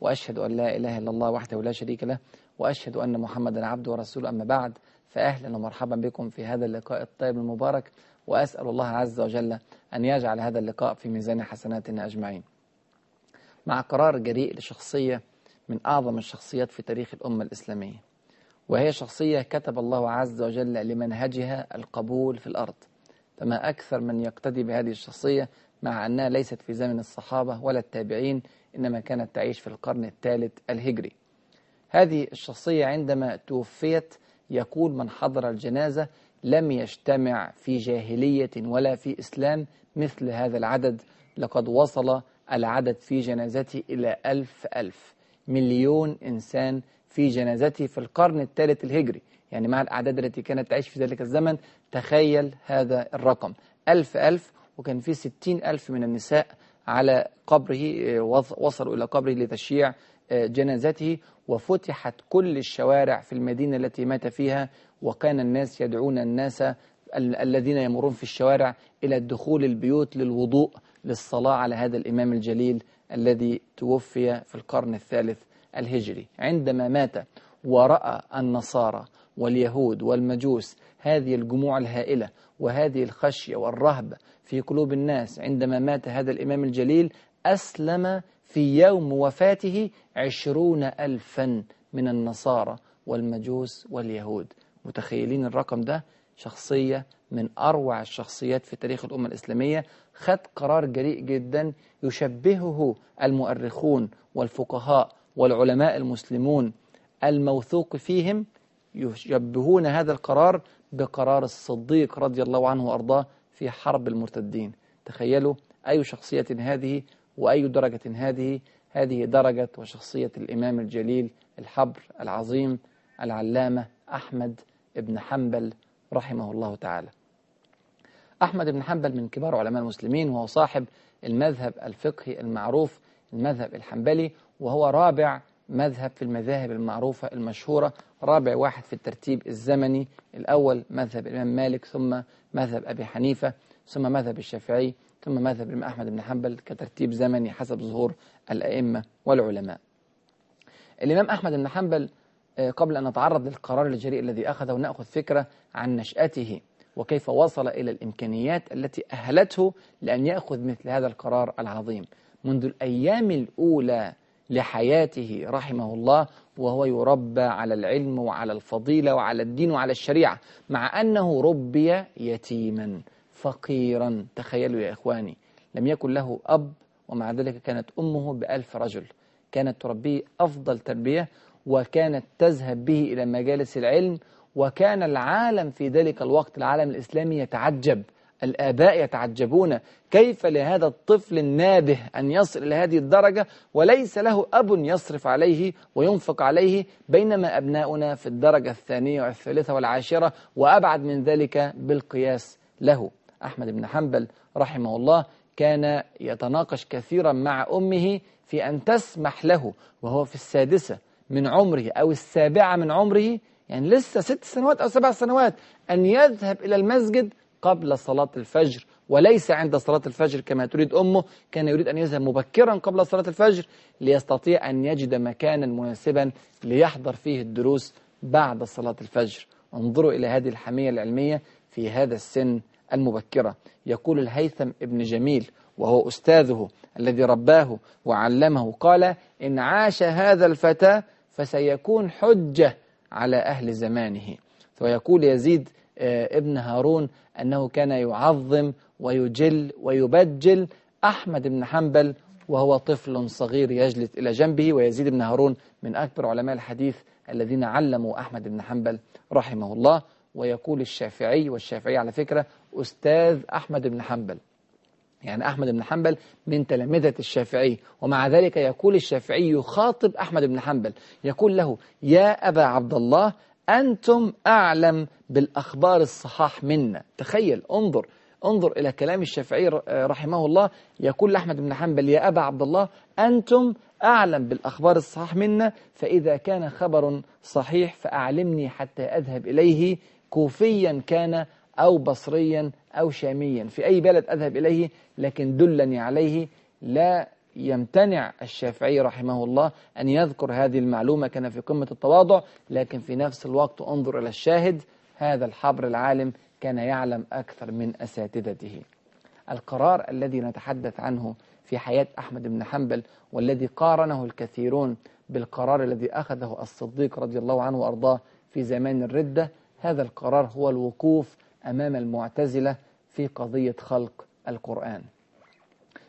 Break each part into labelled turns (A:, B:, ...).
A: وأشهد أن لا إله إلا الله وحده لا شريك له وأشهد أن محمدا عبده ورسوله. أما بعد فأهلا ومرحبا بكم في هذا اللقاء الطيب المبارك وأسأل الله عز وجل أن يجعل هذا اللقاء في ميزان حسناتنا أجمعين. مع قرار جريء لشخصية من أعظم الشخصيات في تاريخ الأمة الإسلامية وهي شخصية كتب الله عز وجل لمنهجها القبول في الأرض فما أكثر من يقتدي بهذه الشخصية مع أنها ليست في زمن الصحابة ولا التابعين إنما كانت تعيش في القرن الثالث الهجري. هذه الشخصية عندما توفيت يقول من حضر الجنازة لم يجتمع في جاهلية ولا في إسلام مثل هذا العدد. لقد وصل العدد في جنازته إلى ألف ألف مليون إنسان في جنازته في القرن الثالث الهجري. يعني مع الأعداد التي كانت تعيش في ذلك الزمن تخيل هذا الرقم. ألف ألف وكان في ستين ألف من النساء على قبره وصلوا إلى قبره لتشييع جنازته وفتحت كل الشوارع في المدينة التي مات فيها وكان الناس يدعون الناس الذين يمرون في الشوارع إلى الدخول البيوت للوضوء للصلاة على هذا الإمام الجليل الذي توفي في القرن الثالث الهجري. عندما مات ورأى النصارى واليهود والمجوس هذه الجموع الهائلة وهذه الخشية والرهبة في قلوب الناس عندما مات هذا الإمام الجليل أسلم في يوم وفاته عشرون ألفا من النصارى والمجوس واليهود. متخيلين الرقم ده؟ شخصية من أروع الشخصيات في تاريخ الأمة الإسلامية. خد قرار جريء جدا يشبهه المؤرخون والفقهاء والعلماء المسلمون الموثوق فيهم يشبهون هذا القرار بقرار الصديق رضي الله عنه وأرضاه في حرب المرتدين. تخيلوا أي شخصية هذه وأي درجة هذه. هذه درجة وشخصية الإمام الجليل الحبر العظيم العلامة أحمد بن حنبل رحمه الله تعالى. أحمد بن حنبل من كبار علماء المسلمين وهو صاحب المذهب الفقهي المعروف المذهب الحنبلي وهو رابع مذهب في المذاهب المعروفة المشهورة رابع واحد في الترتيب الزمني الأول مذهب الإمام مالك ثم مذهب أبي حنيفة ثم مذهب الشافعي ثم مذهب الإمام أحمد بن حنبل كترتيب زمني حسب ظهور الأئمة والعلماء. الإمام أحمد بن حنبل قبل أن نتعرض للقرار الجريء الذي أخذه ونأخذ فكرة عن نشأته وكيف وصل إلى الإمكانيات التي أهلته لأن يأخذ مثل هذا القرار العظيم. منذ الأيام الأولى لحياته رحمه الله وهو يربى على العلم وعلى الفضيلة وعلى الدين وعلى الشريعة مع أنه ربي يتيما فقيرا. تخيلوا يا إخواني لم يكن له أب ومع ذلك كانت أمه بألف رجل. كانت تربيه أفضل تربية وكانت تذهب به إلى مجالس العلم وكان العالم في ذلك الوقت العالم الإسلامي يتعجب. الآباء يتعجبون كيف لهذا الطفل النابه أن يصل إلى هذه الدرجة وليس له أب يصرف عليه وينفق عليه بينما أبناؤنا في الدرجة الثانية والثالثة والعاشرة وأبعد من ذلك بالقياس له. أحمد بن حنبل رحمه الله كان يتناقش كثيرا مع أمه في أن تسمح له وهو في السادسة من عمره أو السابعة من عمره يعني لسه ست سنوات أو سبع سنوات أن يذهب إلى المسجد قبل صلاة الفجر وليس عند صلاة الفجر كما تريد أمه كان يريد أن يذهب مبكرا قبل صلاة الفجر ليستطيع أن يجد مكانا مناسبا ليحضر فيه الدروس بعد صلاة الفجر. انظروا إلى هذه الحمية العلمية في هذا السن المبكرة. يقول الهيثم ابن جميل وهو أستاذه الذي رباه وعلمه قال إن عاش هذا الفتى فسيكون حجة على أهل زمانه فيقول يزيد ابن هارون أنه كان يعظم ويجل ويبجل أحمد بن حنبل وهو طفل صغير يجلس إلى جنبه ويزيد بن هارون من أكبر علماء الحديث الذين علموا أحمد بن حنبل رحمه الله. ويقول الشافعي والشافعي على فكرة أستاذ أحمد بن حنبل. يعني أحمد بن حنبل من تلامذة الشافعي. ومع ذلك يقول الشافعي يخاطب أحمد بن حنبل. يقول له يا أبا عبد الله أنتم أعلم بالأخبار الصحاح منا. تخيل انظر انظر إلى كلام الشافعي رحمه الله. يقول لأحمد بن حنبل يا أبا عبد الله أنتم أعلم بالأخبار الصحاح منا فإذا كان خبر صحيح فأعلمني حتى أذهب إليه كوفيا كان أو بصريا أو شاميا. في أي بلد أذهب إليه؟ لكن دلني عليه لا يمتنع الشافعي رحمه الله أن يذكر هذه المعلومة كان في قمة التواضع لكن في نفس الوقت انظر إلى الشاهد هذا الحبر العالم كان يعلم أكثر من أساتذته. القرار الذي نتحدث عنه في حياة أحمد بن حنبل والذي قارنه الكثيرون بالقرار الذي أخذه الصديق رضي الله عنه وأرضاه في زمان الردة هذا القرار هو الوقوف أمام المعتزلة في قضية خلق القرآن.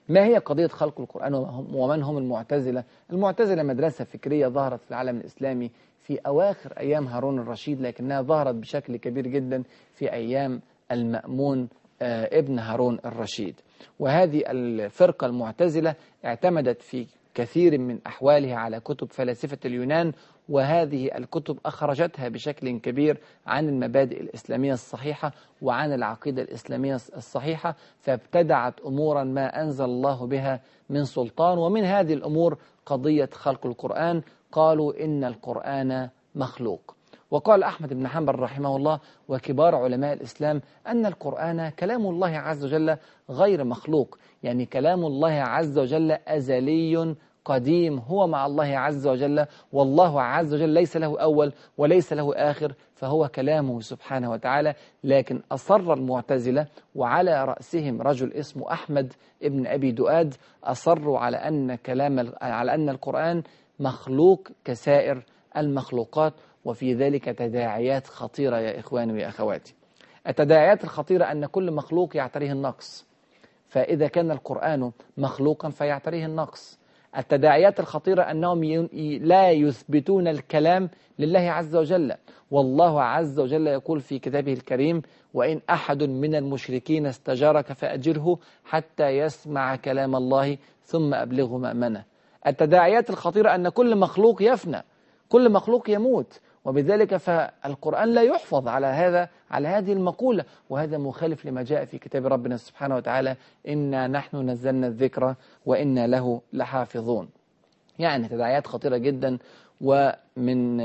A: ما هي قضية خلق القرآن ومن هم المعتزلة؟ المعتزلة مدرسة فكرية ظهرت في العالم الإسلامي في أواخر أيام هارون الرشيد لكنها ظهرت بشكل كبير جدا في أيام المأمون ابن هارون الرشيد. وهذه الفرقة المعتزلة اعتمدت في كثير من أحوالها على كتب فلاسفة اليونان وهذه الكتب أخرجتها بشكل كبير عن المبادئ الإسلامية الصحيحة وعن العقيدة الإسلامية الصحيحة فابتدعت أمورا ما أنزل الله بها من سلطان ومن هذه الأمور قضية خلق القرآن. قالوا إن القرآن مخلوق. وقال أحمد بن حنبل رحمه الله وكبار علماء الإسلام أن القرآن كلام الله عز وجل غير مخلوق يعني كلام الله عز وجل أزلي قديم هو مع الله عز وجل والله عز وجل ليس له أول وليس له آخر فهو كلامه سبحانه وتعالى لكن أصر المعتزلة وعلى رأسهم رجل اسمه أحمد ابن أبي دؤاد أصروا على أن كلام على أن القرآن مخلوق كسائر المخلوقات وفي ذلك تداعيات خطيرة يا إخواني ويا أخواتي. التداعيات الخطيرة أن كل مخلوق يعتريه النقص فإذا كان القرآن مخلوقا فيعتريه النقص. التداعيات الخطيرة أنهم لا يثبتون الكلام لله عز وجل. والله عز وجل يقول في كتابه الكريم وإن أحد من المشركين استجارك فأجره حتى يسمع كلام الله ثم أبلغه مأمنة. التداعيات الخطيرة أن كل مخلوق يفنى كل مخلوق يموت. وبذلك فالقرآن لا يحفظ على هذا على هذه المقولة وهذا مخالف لما جاء في كتاب ربنا سبحانه وتعالى إنا نحن نزلنا الذكر وإنا له لحافظون. يعني تداعيات خطيرة جدا ومن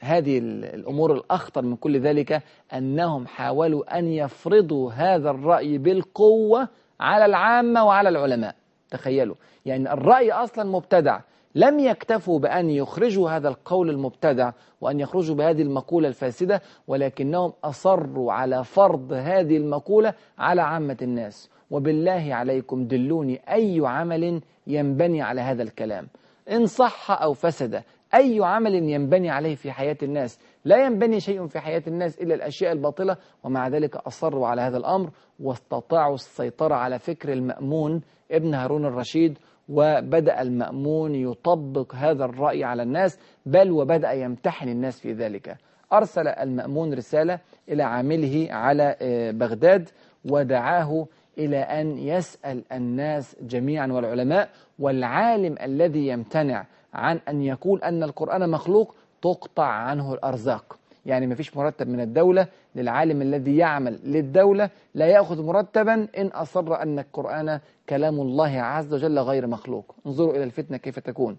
A: هذه الأمور الأخطر من كل ذلك أنهم حاولوا أن يفرضوا هذا الرأي بالقوة على العامة وعلى العلماء. تخيلوا يعني الرأي أصلا مبتدع لم يكتفوا بأن يخرجوا هذا القول المبتدع وأن يخرجوا بهذه المقولة الفاسدة ولكنهم أصروا على فرض هذه المقولة على عامة الناس. وبالله عليكم دلوني أي عمل ينبني على هذا الكلام. إن صح أو فسد أي عمل ينبني عليه في حياة الناس. لا ينبني شيء في حياة الناس إلا الأشياء الباطلة ومع ذلك أصروا على هذا الأمر واستطاعوا السيطرة على فكر المأمون ابن هارون الرشيد وبدأ المأمون يطبق هذا الرأي على الناس بل وبدأ يمتحن الناس في ذلك. أرسل المأمون رسالة إلى عامله على بغداد ودعاه إلى أن يسأل الناس جميعا والعلماء والعالم الذي يمتنع عن أن يقول أن القرآن مخلوق تقطع عنه الأرزاق. يعني ما فيش مرتب من الدولة للعالم الذي يعمل للدولة لا يأخذ مرتبا إن أصر أن القرآن كلام الله عز وجل غير مخلوق. انظروا إلى الفتنة كيف تكون.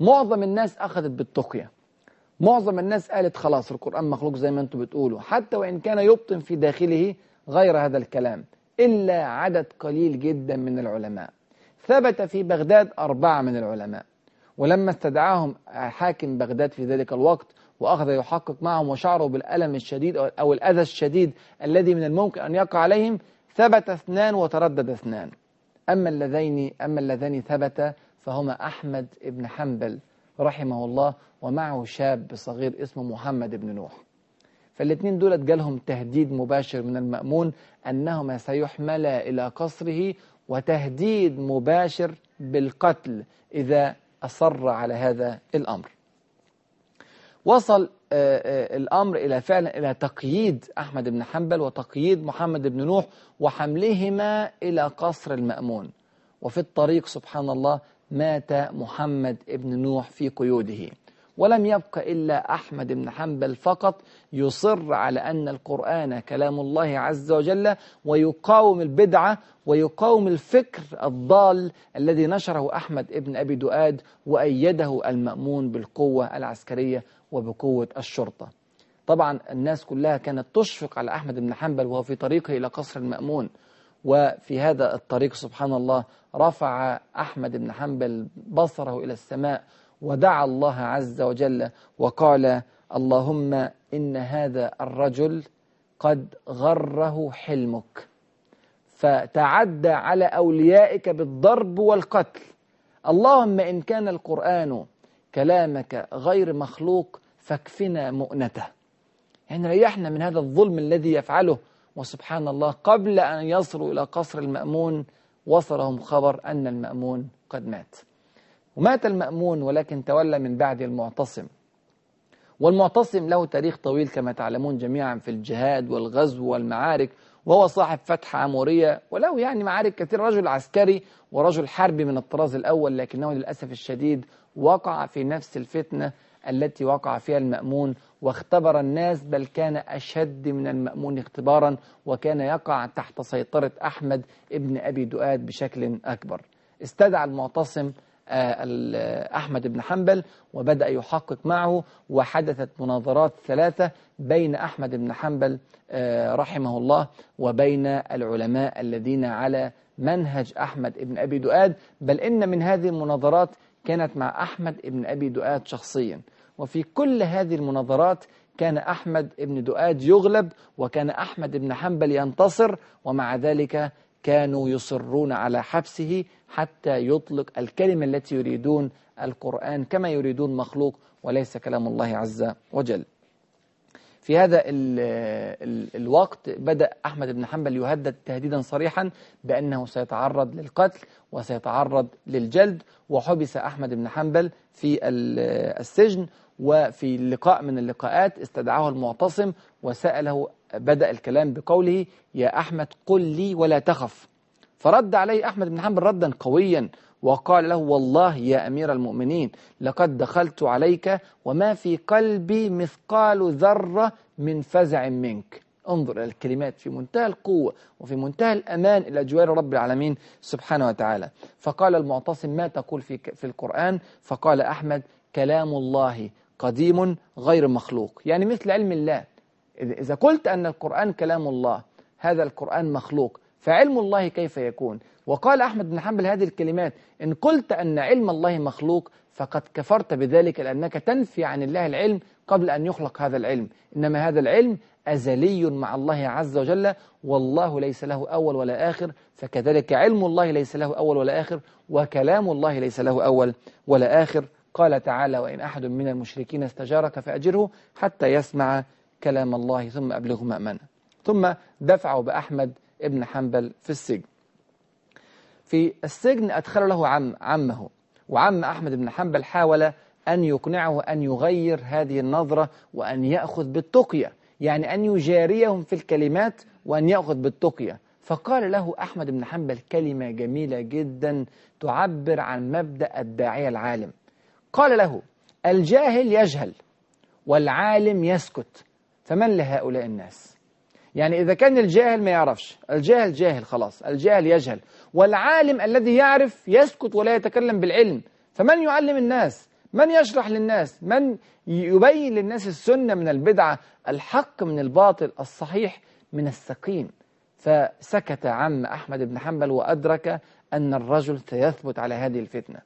A: معظم الناس أخذت بالتقية. معظم الناس قالت خلاص القرآن مخلوق زي ما أنتم بتقولوا. حتى وإن كان يبطن في داخله غير هذا الكلام إلا عدد قليل جدا من العلماء. ثبت في بغداد أربعة من العلماء. ولما استدعاهم حاكم بغداد في ذلك الوقت وأخذ يحقق معهم وشعروا بالألم الشديد أو الأذى الشديد الذي من الممكن أن يقع عليهم ثبت اثنان وتردد اثنان. أما اللذين أما اللذان ثبت فهما أحمد بن حنبل رحمه الله ومعه شاب صغير اسمه محمد بن نوح. فالاثنين دولت جالهم تهديد مباشر من المأمون أنهما سيحملا إلى قصره وتهديد مباشر بالقتل إذا أصر على هذا الأمر. وصل آه، آه، الأمر إلى فعلا إلى تقييد أحمد بن حنبل وتقييد محمد بن نوح وحملهما إلى قصر المأمون. وفي الطريق سبحان الله مات محمد بن نوح في قيوده. ولم يبق إلا أحمد بن حنبل فقط يصر على أن القرآن كلام الله عز وجل ويقاوم البدعة ويقاوم الفكر الضال الذي نشره أحمد بن أبي دؤاد وأيده المأمون بالقوة العسكرية وبقوة الشرطة. طبعا الناس كلها كانت تشفق على أحمد بن حنبل وهو في طريقه إلى قصر المأمون. وفي هذا الطريق سبحان الله رفع أحمد بن حنبل بصره إلى السماء ودعا الله عز وجل وقال اللهم إن هذا الرجل قد غره حلمك. فتعدى على أوليائك بالضرب والقتل. اللهم إن كان القرآن كلامك غير مخلوق فاكفنا مؤنته. يعني ريحنا من هذا الظلم الذي يفعله. وسبحان الله قبل أن يصلوا إلى قصر المأمون وصلهم خبر أن المأمون قد مات. ومات المأمون ولكن تولى من بعد المعتصم. والمعتصم له تاريخ طويل كما تعلمون جميعا في الجهاد والغزو والمعارك وهو صاحب فتح عمورية وله يعني معارك كثير رجل عسكري ورجل حربي من الطراز الأول لكنه للأسف الشديد وقع في نفس الفتنة التي وقع فيها المأمون واختبر الناس بل كان أشد من المأمون اختبارا وكان يقع تحت سيطرة أحمد ابن أبي دؤاد بشكل أكبر. استدعى المعتصم أحمد بن حنبل وبدأ يحقق معه وحدثت مناظرات ثلاثة بين أحمد بن حنبل آه، رحمه الله وبين العلماء الذين على منهج أحمد بن أبي دؤاد. بل إن من هذه المناظرات كانت مع أحمد بن أبي دؤاد شخصيا. وفي كل هذه المناظرات كان أحمد بن دؤاد يغلب وكان أحمد بن حنبل ينتصر ومع ذلك كانوا يصرون على حبسه حتى يطلق الكلمة التي يريدون القرآن كما يريدون مخلوق وليس كلام الله عز وجل. في هذا ال ال الوقت بدأ أحمد بن حنبل يهدد تهديدا صريحا بأنه سيتعرض للقتل وسيتعرض للجلد وحبس أحمد بن حنبل في السجن وفي لقاء من اللقاءات استدعاه المعتصم وسأله بدأ الكلام بقوله يا أحمد قل لي ولا تخف. فرد عليه أحمد بن حنبل ردا قويا وقال له والله يا أمير المؤمنين لقد دخلت عليك وما في قلبي مثقال ذرة من فزع منك. انظر إلى الكلمات في منتهى القوة وفي منتهى الأمان إلى جوار رب العالمين سبحانه وتعالى. فقال المعتصم ما تقول في, في القرآن؟ فقال أحمد كلام الله قديم غير مخلوق. يعني مثل علم الله. إذا قلت أن القرآن كلام الله هذا القرآن مخلوق فعلم الله كيف يكون؟ وقال أحمد بن حنبل هذه الكلمات إن قلت أن علم الله مخلوق فقد كفرت بذلك لأنك تنفي عن الله العلم قبل أن يخلق هذا العلم. إنما هذا العلم أزلي مع الله عز وجل والله ليس له أول ولا آخر فكذلك علم الله ليس له أول ولا آخر وكلام الله ليس له أول ولا آخر. قال تعالى وإن أحد من المشركين استجارك فأجره حتى يسمع كلام الله ثم أبلغه مأمنا. ثم دفعوا بأحمد ابن حنبل في السجن. في السجن أدخل له عم عمه وعم أحمد بن حنبل حاول أن يقنعه أن يغير هذه النظرة وأن يأخذ بالتقية يعني أن يجاريهم في الكلمات وأن يأخذ بالتقية. فقال له أحمد بن حنبل كلمة جميلة جدا تعبر عن مبدأ الداعية العالم. قال له الجاهل يجهل والعالم يسكت. فمن لهؤلاء الناس؟ يعني إذا كان الجاهل ما يعرفش الجاهل جاهل خلاص الجاهل يجهل والعالم الذي يعرف يسكت ولا يتكلم بالعلم فمن يعلم الناس؟ من يشرح للناس؟ من يبين للناس السنة من البدعة؟ الحق من الباطل الصحيح من السقيم. فسكت عم أحمد بن حنبل وأدرك أن الرجل سيثبت على هذه الفتنة.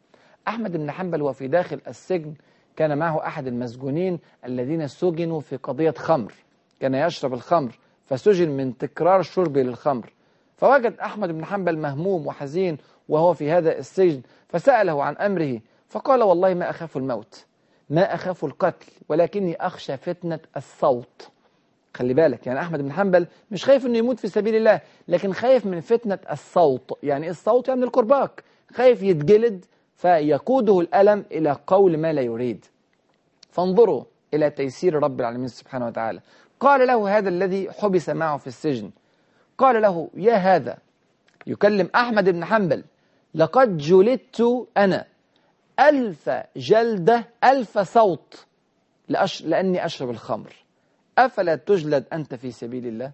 A: أحمد بن حنبل وفي داخل السجن كان معه أحد المسجونين الذين سجنوا في قضية خمر. كان يشرب الخمر فسجن من تكرار شربه للخمر. فوجد أحمد بن حنبل مهموم وحزين وهو في هذا السجن فسأله عن أمره فقال والله ما أخاف الموت ما أخاف القتل ولكني أخشى فتنة الصوت. خلي بالك يعني أحمد بن حنبل مش خايف أنه يموت في سبيل الله لكن خايف من فتنة الصوت. يعني الصوت يعني الكرباك. خايف يتجلد فيقوده الألم إلى قول ما لا يريد. فانظروا إلى تيسير رب العالمين سبحانه وتعالى. قال له هذا الذي حبس معه في السجن. قال له يا هذا يكلم أحمد بن حنبل لقد جلدت أنا. ألف جلدة ألف صوت لأش... لأني أشرب الخمر. أفلا تجلد أنت في سبيل الله؟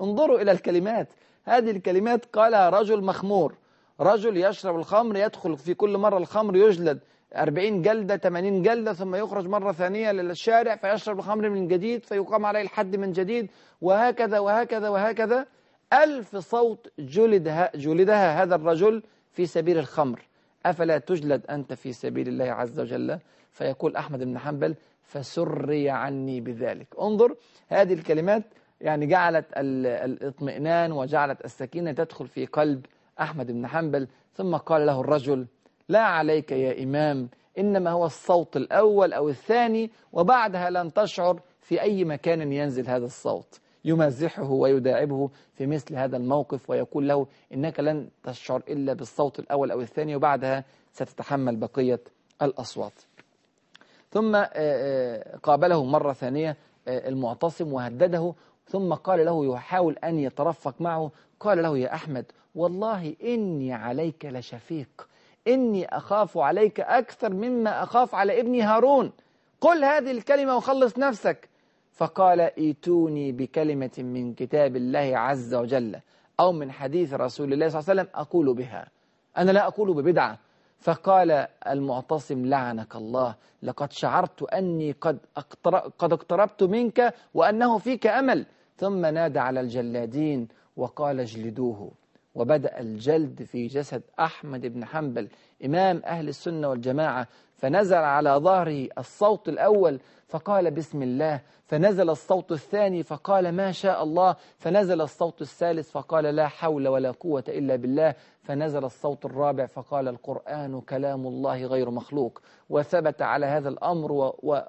A: انظروا إلى الكلمات. هذه الكلمات قالها رجل مخمور. رجل يشرب الخمر يدخل في كل مرة الخمر يجلد 40 جلدة 80 جلدة ثم يخرج مرة ثانية للشارع فيشرب الخمر من جديد فيقام عليه الحد من جديد وهكذا وهكذا وهكذا. ألف صوت جلدها, جلدها هذا الرجل في سبيل الخمر. أفلا تجلد أنت في سبيل الله عز وجل؟ فيقول أحمد بن حنبل فسري عني بذلك. انظر هذه الكلمات يعني جعلت الإطمئنان وجعلت السكينة تدخل في قلب أحمد بن حنبل ثم قال له الرجل لا عليك يا إمام إنما هو الصوت الأول أو الثاني وبعدها لن تشعر في أي مكان ينزل هذا الصوت يمزحه ويداعبه في مثل هذا الموقف ويقول له إنك لن تشعر إلا بالصوت الأول أو الثاني وبعدها ستتحمل بقية الأصوات. ثم آه، آه، قابله مرة ثانية آه، المعتصم وهدده ثم قال له يحاول أن يترفق معه. قال له يا أحمد والله إني عليك لشفيق. إني أخاف عليك أكثر مما أخاف على ابني هارون. قل هذه الكلمة وخلص نفسك. فقال ايتوني بكلمة من كتاب الله عز وجل أو من حديث رسول الله صلى الله عليه وسلم أقول بها. أنا لا أقول ببدعة. فقال المعتصم لعنك الله. لقد شعرت أني قد, قد اقتربت منك وأنه فيك أمل. ثم نادى على الجلادين وقال اجلدوه. وبدأ الجلد في جسد أحمد بن حنبل إمام أهل السنة والجماعة. فنزل على ظهره الصوت الأول فقال بسم الله. فنزل الصوت الثاني فقال ما شاء الله. فنزل الصوت الثالث فقال لا حول ولا قوة إلا بالله. فنزل الصوت الرابع فقال القرآن كلام الله غير مخلوق. وثبت على هذا الأمر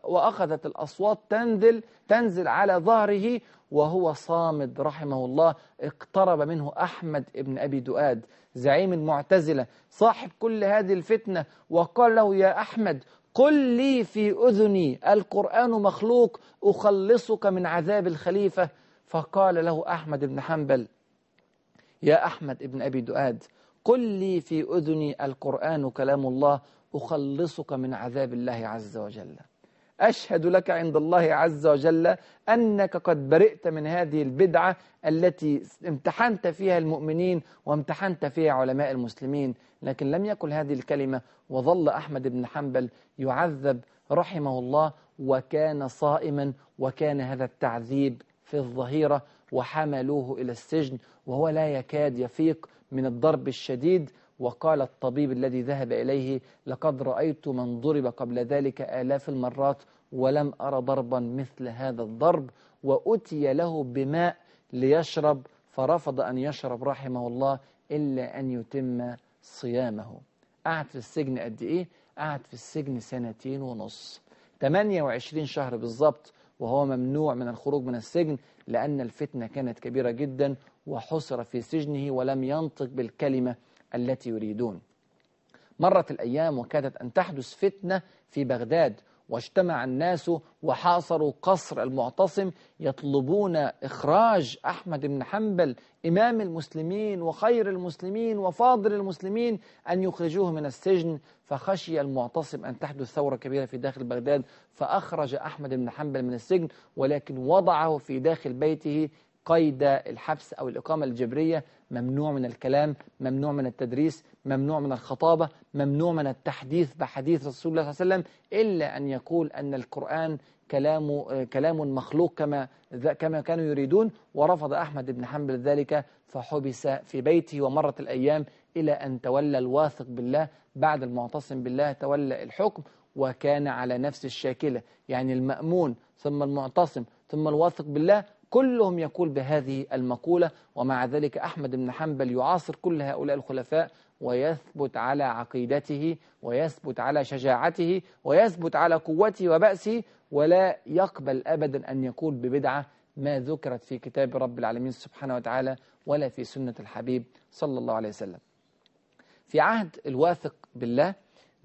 A: وأخذت الأصوات تنزل, تنزل على ظهره وهو صامد رحمه الله. اقترب منه أحمد ابن أبي دؤاد. زعيم المعتزلة صاحب كل هذه الفتنة وقال له يا أحمد قل لي في أذني القرآن مخلوق أخلصك من عذاب الخليفة. فقال له أحمد بن حنبل يا أحمد ابن أبي دؤاد قل لي في أذني القرآن كلام الله أخلصك من عذاب الله عز وجل. أشهد لك عند الله عز وجل أنك قد برئت من هذه البدعة التي امتحنت فيها المؤمنين وامتحنت فيها علماء المسلمين. لكن لم يكن هذه الكلمة وظل أحمد بن حنبل يعذب رحمه الله وكان صائما وكان هذا التعذيب في الظهيرة وحملوه إلى السجن وهو لا يكاد يفيق من الضرب الشديد وقال الطبيب الذي ذهب إليه لقد رأيت من ضرب قبل ذلك آلاف المرات ولم أرى ضربا مثل هذا الضرب وأتي له بماء ليشرب فرفض أن يشرب رحمه الله إلا أن يتم صيامه قعد في السجن قد إيه؟ قعد في السجن سنتين ونص 28 شهر بالضبط وهو ممنوع من الخروج من السجن لأن الفتنة كانت كبيرة جدا وحصر في سجنه ولم ينطق بالكلمة التي يريدون. مرت الأيام وكادت أن تحدث فتنة في بغداد واجتمع الناس وحاصروا قصر المعتصم يطلبون إخراج أحمد بن حنبل إمام المسلمين وخير المسلمين وفاضل المسلمين أن يخرجوه من السجن. فخشي المعتصم أن تحدث ثورة كبيرة في داخل بغداد فأخرج أحمد بن حنبل من السجن ولكن وضعه في داخل بيته قيد الحبس أو الإقامة الجبرية ممنوع من الكلام ممنوع من التدريس ممنوع من الخطابة ممنوع من التحديث بحديث رسول الله صلى الله عليه وسلم إلا أن يقول أن القرآن كلام كلام مخلوق كما كما كانوا يريدون ورفض أحمد بن حنبل ذلك فحبس في بيته ومرت الأيام إلى أن تولى الواثق بالله بعد المعتصم بالله تولى الحكم وكان على نفس الشاكلة. يعني المأمون ثم المعتصم ثم الواثق بالله كلهم يقول بهذه المقولة ومع ذلك أحمد بن حنبل يعاصر كل هؤلاء الخلفاء ويثبت على عقيدته ويثبت على شجاعته ويثبت على قوته وبأسه ولا يقبل أبدا أن يقول ببدعة ما ذكرت في كتاب رب العالمين سبحانه وتعالى ولا في سنة الحبيب صلى الله عليه وسلم. في عهد الواثق بالله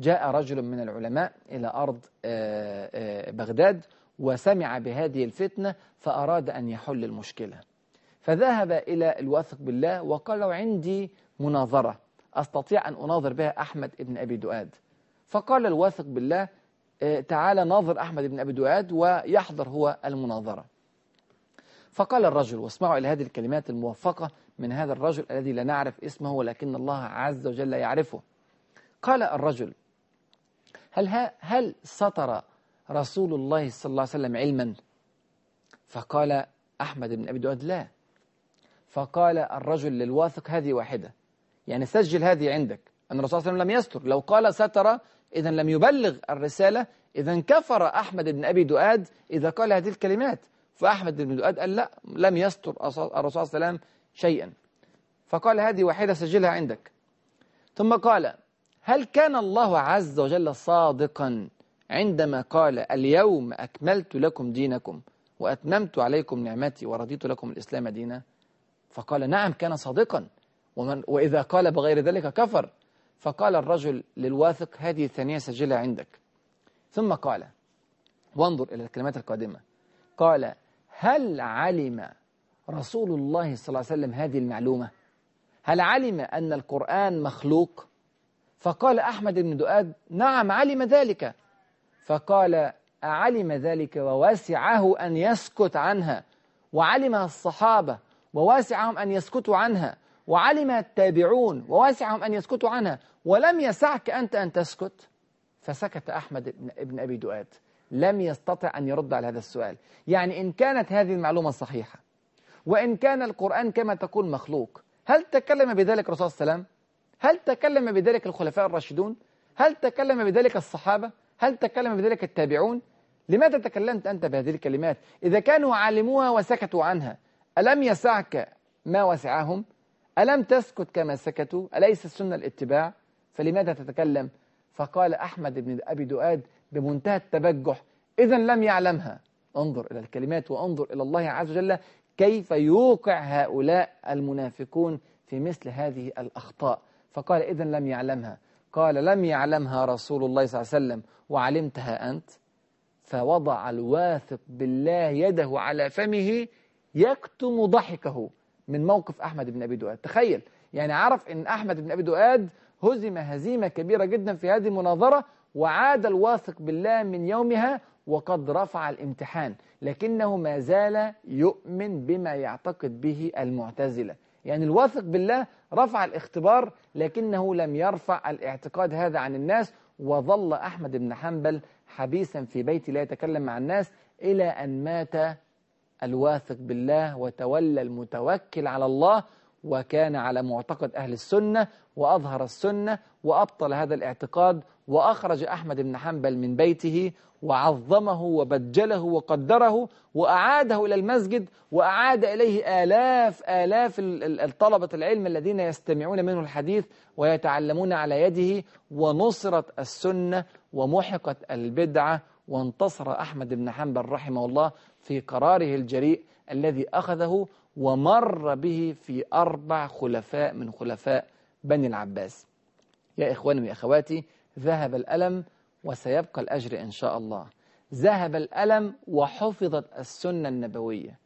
A: جاء رجل من العلماء إلى أرض آه، آه، بغداد وسمع بهذه الفتنة فأراد أن يحل المشكلة. فذهب إلى الواثق بالله وقال له عندي مناظرة أستطيع أن أناظر بها أحمد بن أبي دؤاد. فقال الواثق بالله آه، تعالى ناظر أحمد بن أبي دؤاد ويحضر هو المناظرة. فقال الرجل واسمعوا إلى هذه الكلمات الموفقة من هذا الرجل الذي لا نعرف اسمه ولكن الله عز وجل يعرفه. قال الرجل هل, هل سطر رسول الله صلى الله عليه وسلم علما. فقال أحمد بن أبي دؤاد لا. فقال الرجل للواثق هذه واحدة. يعني سجل هذه عندك. أن الرسول صلى الله عليه وسلم لم يستر. لو قال ستر إذا لم يبلغ الرسالة. إذا كفر أحمد بن أبي دؤاد إذا قال هذه الكلمات. فأحمد بن دؤاد قال لا لم يستر الرسول صلى الله عليه وسلم شيئا. فقال هذه واحدة سجلها عندك. ثم قال هل كان الله عز وجل صادقا عندما قال اليوم أكملت لكم دينكم وأتممت عليكم نعمتي ورضيت لكم الإسلام دينا فقال نعم كان صادقا. ومن وإذا قال بغير ذلك كفر. فقال الرجل للواثق هذه الثانية سجلها عندك. ثم قال وانظر إلى الكلمات القادمة. قال هل علم رسول الله صلى الله عليه وسلم هذه المعلومة؟ هل علم أن القرآن مخلوق؟ فقال أحمد بن دؤاد نعم علم ذلك. فقال أعلم ذلك ووسعه أن يسكت عنها. وعلمها الصحابة وواسعهم أن يسكتوا عنها. وعلم التابعون وواسعهم أن يسكتوا عنها. ولم يسعك أنت أن تسكت. فسكت أحمد بن أبي دؤاد. لم يستطع أن يرد على هذا السؤال. يعني إن كانت هذه المعلومة صحيحة وإن كان القرآن كما تقول مخلوق هل تكلم بذلك الرسول الله هل تكلم بذلك الخلفاء الراشدون؟ هل تكلم بذلك الصحابة؟ هل تكلم بذلك التابعون؟ لماذا تكلمت أنت بهذه الكلمات؟ إذا كانوا علموها وسكتوا عنها ألم يسعك ما وسعهم؟ ألم تسكت كما سكتوا؟ أليس السنة الاتباع؟ فلماذا تتكلم؟ فقال أحمد بن أبي دؤاد بمنتهى التبجح إذا لم يعلمها. انظر إلى الكلمات وانظر إلى الله عز وجل كيف يوقع هؤلاء المنافقون في مثل هذه الأخطاء. فقال إذا لم يعلمها. قال لم يعلمها رسول الله صلى الله عليه وسلم. وعلمتها أنت؟ فوضع الواثق بالله يده على فمه يكتم ضحكه من موقف أحمد بن أبي دؤاد. تخيل يعني عرف أن أحمد بن أبي دؤاد هزم هزيمة كبيرة جدا في هذه المناظرة وعاد الواثق بالله من يومها وقد رفع الامتحان لكنه ما زال يؤمن بما يعتقد به المعتزلة. يعني الواثق بالله رفع الاختبار لكنه لم يرفع الاعتقاد هذا عن الناس وظل أحمد بن حنبل حبيسا في بيت لا يتكلم مع الناس إلى أن مات الواثق بالله وتولى المتوكل على الله وكان على معتقد أهل السنة وأظهر السنة وأبطل هذا الاعتقاد وأخرج أحمد بن حنبل من بيته وعظمه وبجله وقدره وأعاده إلى المسجد وأعاد إليه آلاف آلاف الطلبة العلم الذين يستمعون منه الحديث ويتعلمون على يده ونصرت السنة ومحقت البدعة وانتصر أحمد بن حنبل رحمه الله في قراره الجريء الذي أخذه ومر به في أربع خلفاء من خلفاء بني العباس. يا إخواني وأخواتي ذهب الألم وسيبقى الأجر إن شاء الله. ذهب الألم وحفظت السنة النبوية.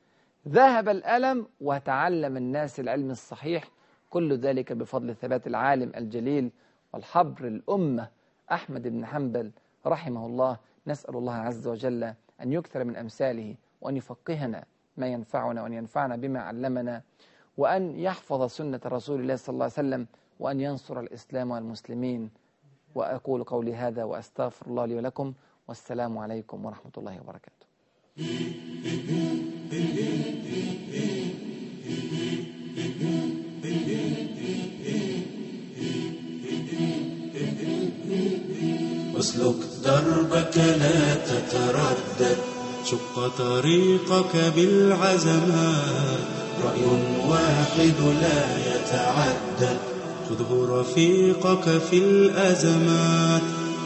A: ذهب الألم وتعلم الناس العلم الصحيح كل ذلك بفضل ثبات العالم الجليل والحبر الأمة. أحمد بن حنبل رحمه الله نسأل الله عز وجل أن يكثر من أمثاله وأن يفقهنا ما ينفعنا وأن ينفعنا بما علمنا وأن يحفظ سنة رسول الله صلى الله عليه وسلم وأن ينصر الإسلام والمسلمين. وأقول قولي هذا وأستغفر الله لي ولكم والسلام عليكم ورحمة الله وبركاته.
B: اسلك دربك لا تتردد. شق طريقك بالعزمات. رأي واحد لا يتعدد. خذه رفيقك في الأزمات.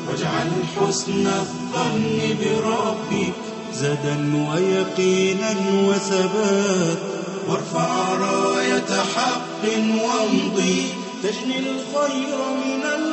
B: واجعل حسن الظن بربك زدا ويقينا وثبات. وارفع راية حق وامضي. تجني الخير من الخير